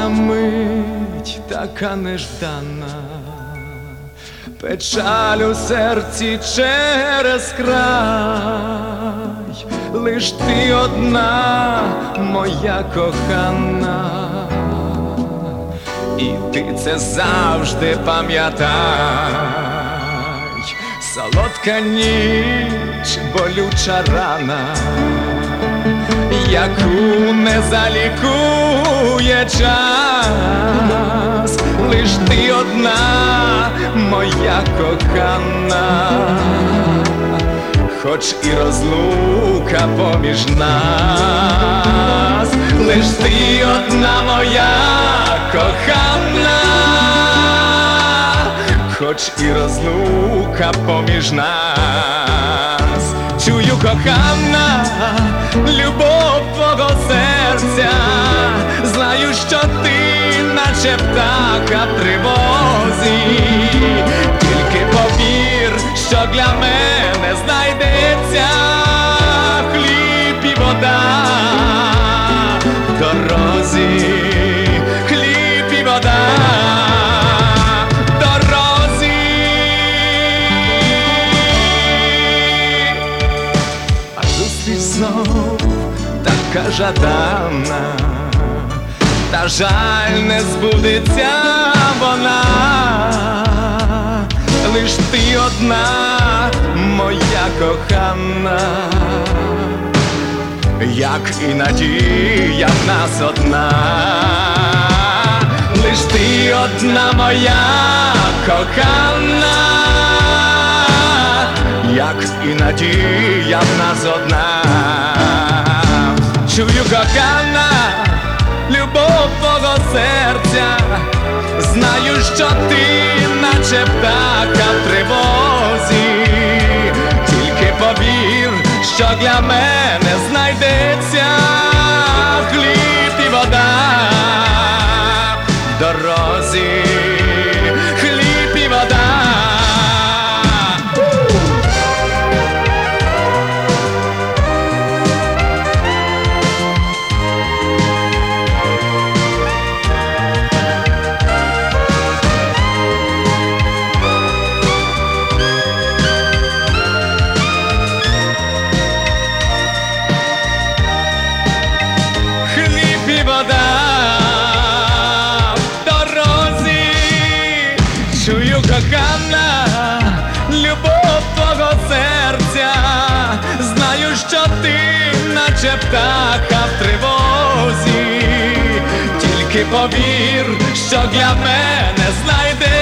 вирішальна мить, така неждана, печаль у серці через край, лиш ти одна, моя кохана, і ти це завжди пам'ятай, солодка ніч, болюча рана яку не час, лиш ти одна, моя кохана, хоч і розлука поміж нас, лиш ти одна моя кохана, хоч і розлука поміж нас, чую кохана, любов твого серця, що ти, наче птаха тривозі, тільки повір, що для мене знайдеться хліб і вода. В дорозі, хліб і вода. знов така жадана, жаль не збудеться вона, лиш ти одна, моя кохана, як і надія в нас одна, лиш ти одна моя кохана. Як і надія в нас одна. Чую кохана, серця, знаю, що ти, наче птака в тривозі, тільки повір, що для мене знайдеться що ти наче птаха в тривозі, тільки повір, що для мене знайдеш.